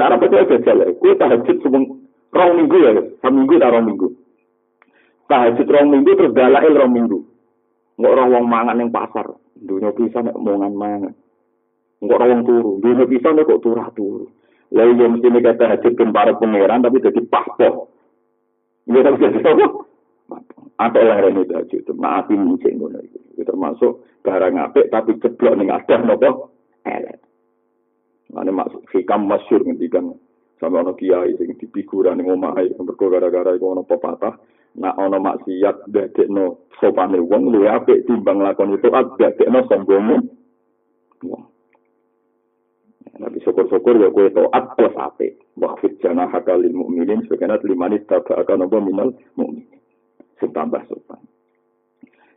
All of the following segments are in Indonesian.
Arep percaya jajal. Kuwi tahajud semung rong minggu ya, seminggu ta rong minggu. Tahajud rong minggu terus dalail rong minggu. Enggak orang wong mangan ning pasar. Dunia bisa nek omongan mangan. Enggak orang wong turu. Dunia bisa nek kok turah turu. Lah iya mesti nek tahajud para pangeran tapi dadi paspor. Iya tapi jadi apa? Apa yang rene tahajud itu? Maafi mungkin ngono itu. termasuk barang apik tapi ceblok ning adah nopo elek. Ane masuk hikam masyur ngendikan sama ono kiai sing dipikuran ning omahe mergo gara-gara iku ono pepatah nak ono maksiat dadekno sopane wong luwih apik timbang lakon itu dadekno sombongmu wong. Nabi syukur-syukur ya kue to'at plus apik. Wahfid jana hakalil mu'minin sebagainya limani tabak akan apa minal mu'minin. Sing tambah sopan.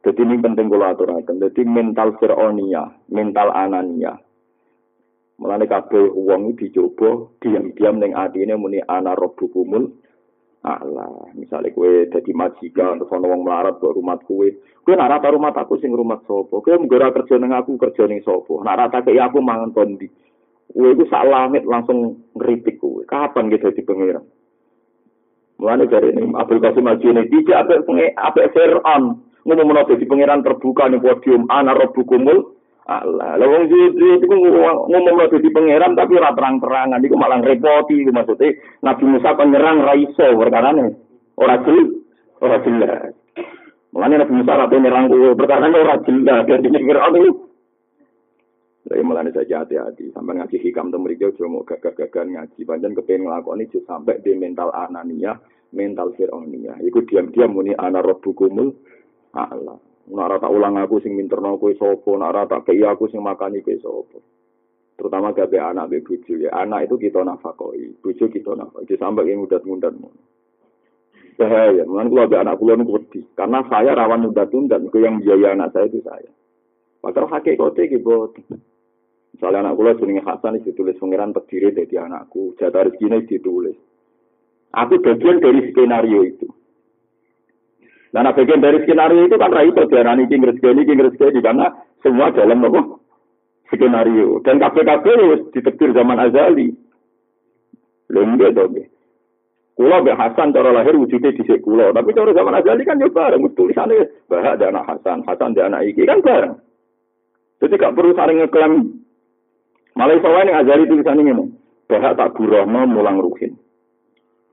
Jadi ini penting kalau aturakan. Jadi mental Fir'onia, mental Anania, Mulane kabeh wong dicoba diam-diam ning atine muni ana rabbukumul Allah, misalnya kue jadi majikan, terus ono wong melarat ke rumah kue, kue nak rata rumah aku sing rumah sopo, kue menggora kerja neng aku kerja neng sopo, nak rata kayak aku mangan tondi, kue itu sak langit langsung ngeritik kue, kapan kita di pengiran? Mulane dari ini Abdul Qasim Junaid tidak apa apa Fir'aun. Ngomong menolak di pengiran terbuka nih podium ana rabbukumul Allah, lah wong itu itu ngomong lagi di pangeran tapi ora terang-terangan iku malah repoti iku maksudnya Nabi Musa kan nyerang ra iso perkarane. Ora jelas, ora jelas. Mulane Nabi Musa ra nyerang kuwi perkarane ora jelas dadi Firaun itu. Jadi mulane saja hati-hati sampai ngaji hikam temu mriki aja mau gagah-gagahan ngaji pancen kepen nglakoni sampai di mental anania, mental fir'aunia. Iku diam-diam muni ana rabbukumul Allah. Nak rata ulang aku sing minterno kowe sapa, nak rata kei aku sing makani kowe sapa. Terutama gawe anak be bojo ya. Anak itu kita nafakoi, bojo kita nafakoi. Sampai yang mudat-mudat Bahaya, mungkin kalau ada anak kulo niku wedi. Karena saya rawan mudat-mudat, itu yang biaya anak saya itu saya. Padahal hakikatnya gitu. Misalnya anak kulo jenenge Hasan ditulis pangeran terdiri dari anakku, jatah rezeki ditulis. Aku bagian dari skenario itu. Nah, bagian dari skenario itu kan raih perjalanan ini rezeki ini rezeki karena semua dalam apa skenario dan KPKP ditetir zaman azali. Lembek dong. Kulo be Hasan cara lahir wujudnya di kulo, tapi cara zaman azali kan juga bareng tulisannya bahak ada anak Hasan, Hasan ada anak Iki kan bareng. Jadi gak perlu saling ngeklaim. Malah iso wae azali tulisannya ini. Bahak tak burohno mulang ruhin.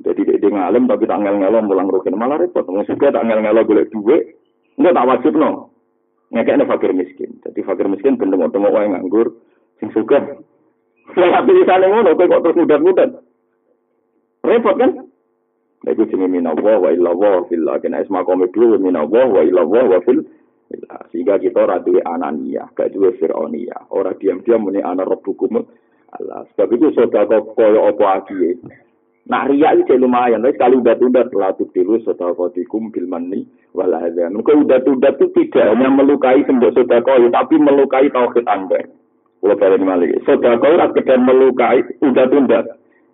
Jadi dia ngalim tapi tak ngel ngelo mulang rukin malah repot. Maksudnya tak ngel ngelo boleh duit, enggak tak wajib no. Ngekeknya fakir miskin. Jadi fakir miskin bener mau temu yang nganggur, sing suka. Hati di sana ngono, kok terus mudah-mudah. Repot kan? Itu jenis minallah wa illallah fil kena isma kome dulu minallah wa illallah wa fil sehingga kita radu anania, gak juga fir'onia. Orang diam-diam muni anak rabbukum Allah. Sebab itu saudara koyo opo aki Nah ria itu lumayan, tapi sekali udah udah telah dulu sodakotikum bil mani wal adhan. Mungkin udah udah itu tidak hanya melukai sembah sodako, tapi melukai tauhid anda. Kalau kalian malik, sodako tidak sekedar melukai udah tunda,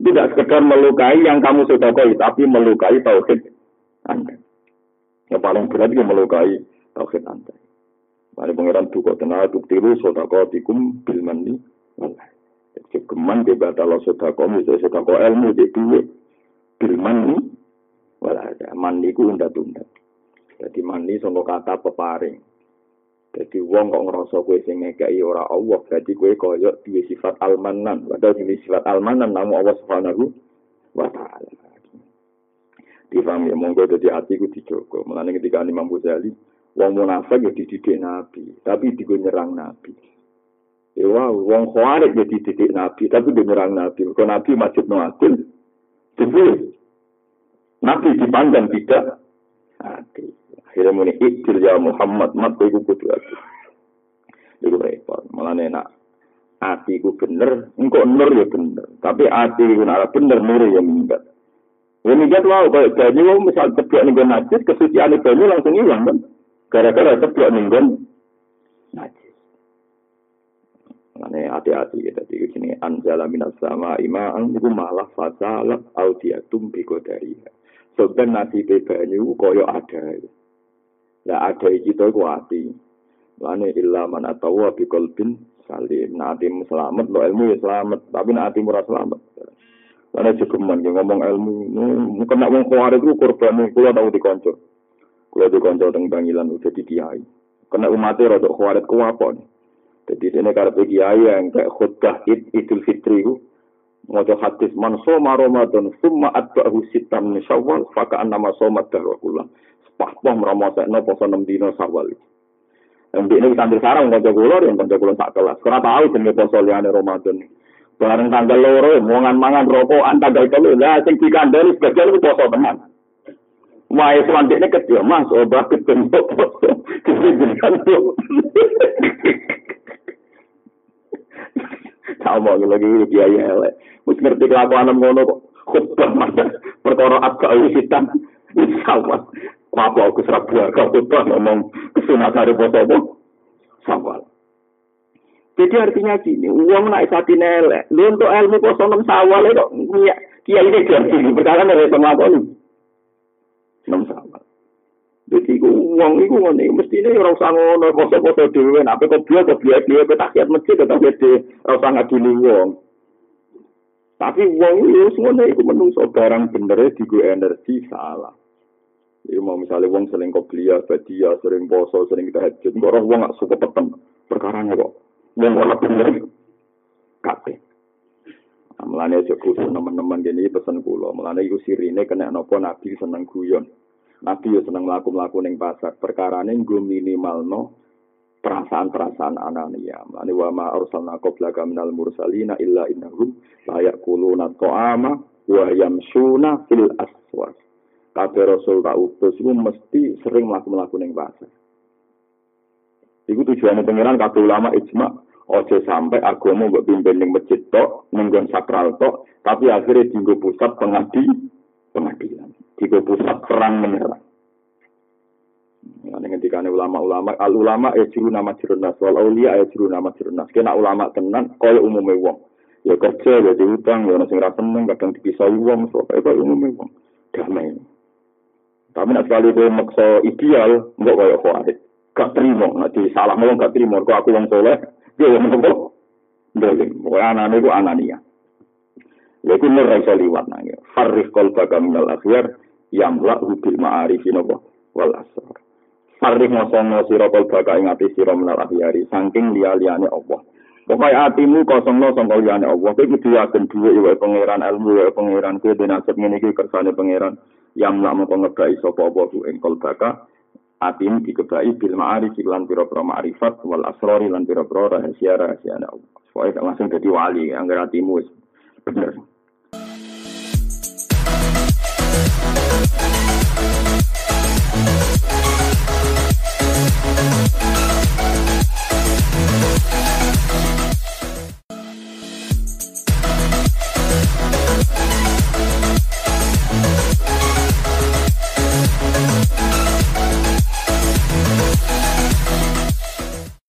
tidak sekedar melukai yang kamu sodakoi, tapi melukai tauhid anda. Yang paling berat itu melukai tauhid anda. Mari pengiran duka tenang, tuktiru sodakotikum bil mani wal adhan. Kegeman di batal sodako, misalnya sodako ilmu di duit. Ini, wala ada. Mandi ku unda-tunda. Jadi mandi sama kata peparing. Jadi wong kok ngerasa kue sing ngekai ora Allah, jadi kue koyok di sifat almanan. Padahal di sifat almanan namu Allah subhanahu wa ta'ala. Difaham ya, monggo jadi hati ku dijogo. Mulanya ketika Imam Ghazali, wong munafik ya dididik Nabi, tapi digo nyerang Nabi. Ya wong khawarij jadi titik Nabi, tapi dia nyerang Nabi. Kalau Nabi masjid no adil, Nabi dipandang tidak adil. Akhirnya muni ikil ya Muhammad, mat itu kudu adil. Itu repot, malah enak. Ati ku bener, engkau nur ya bener. Tapi ati ku nara bener, nur ya minggat. Ya minggat wow, kalau banyu, misal ceblok nih najis, kesucian banyu langsung hilang kan. Gara-gara ceblok nih najis. Hati-hati ya tadi sini anjala minas sama ima'an itu malah fasalat audiatum dari. Sebenarnya nasi banyu koyo ada. Lah ada iki to ku ati. Lane illa man atawa bi qalbin salim. Ati selamat lo ilmu ya selamat, tapi nek ati murah selamat. Karena juga ngomong ilmu, kena wong kuarit itu korban, kulo tahu di konco. Kulo di konco tentang bangilan udah di kiai. Kena umatnya rodok kuarit kuapon. Jadi sini karena kiai yang kayak khutbah id, idul fitri itu, Mojo hadis man soma Ramadan summa atba'ahu sitam min Syawal faka annama soma dahra kula. Sepahpah no poso 6 dino Syawal. Yang ini sambil sarang kanca kula yang kanca kula sak kelas. Ora tahu jenenge poso liyane Ramadan. Bareng tanggal loro mongan mangan rokokan tanggal telu lah sing dikandani sebagian itu poso teman. Wae selanjutnya kecil mas, obat ketemu poso. Tuh. Sama lagi kiai elek. Wis ngerti kelakuan ngono kok. Khutbah perkara agak wisitan. Sama. Apa aku serap kau khutbah ngomong kesunatan poso apa? Sawal. Jadi artinya gini, uang naik sapi nelek. Lu untuk ilmu poso enam sawal itu, kia ini jadi perkara dari sama ini. Enam sawal. Jadi uang itu ngene, ini orang usah ngono, poso-poso dhewe, nek kok biar kok biar dhewe tak kiat masjid tetap gede, ora usah ngadili uang. Tapi wong itu semuanya itu menungso barang bener digo energi salah. Iku mau misalnya wong sering koplia, badia, sering poso, sering tahajud, kok orang wong gak suka petem. Perkaranya kok wong ora bener. Kabeh. Nah, Mulane aja kudu teman-teman gini pesen kula. Mulane iku sirine kena napa Nabi seneng guyon. Nabi yo seneng mlaku-mlaku ning pasar. Perkarane nggo minimalno perasaan-perasaan anania. Mane wa ma arsalna qablaka minal mursalina illa innahum la yaquluna ta'ama wa yamsuna fil aswaq. Kabeh rasul tak utus iku mesti sering mlaku-mlaku ning pasar. Iku tujuannya pengiran kabeh ulama ijma Ojo sampai agama mbok pimpin ning masjid tok, ning sakral tok, tapi akhirnya dienggo pusat pengadi pengadilan. Dienggo pusat perang menyerang. Ini ketika ulama-ulama, al ulama ya juru nama nas, wal aulia ya juru nama nas. Kena ulama tenan, kaya umumnya wong. Ya kerja, ya diutang, ya nasi rasa seneng, kadang dipisah wong, so kaya umumnya wong. Damai. Tapi nak sekali kau maksa ideal, enggak kaya khawatir. Gak terima, nanti salah ngomong gak terima. Kau aku wong soleh, dia wong nopo. Dolim, pokoknya anak itu anania. Ya itu rasa liwat nangis. Farrif kol baga minal akhir, yamla hubil ma'arifi nopo wal asrar. Farih ngosong sira kol baka ing ati sira menal ahyari saking liya-liyane Allah. Pokoknya hatimu kosong lo sangka liyane Allah. Kowe kudu yakin duwe iwa pangeran ilmu iwa pangeran kowe den nasib ngene iki kersane pangeran yang lak mengko ngebai sapa apa ku ing baka atimu dikebai bil ma'arif lan pira-pira ma'rifat wal asrori lan pira-pira rahasia-rahasia Allah. Pokoknya langsung jadi wali anggar hatimu wis bener.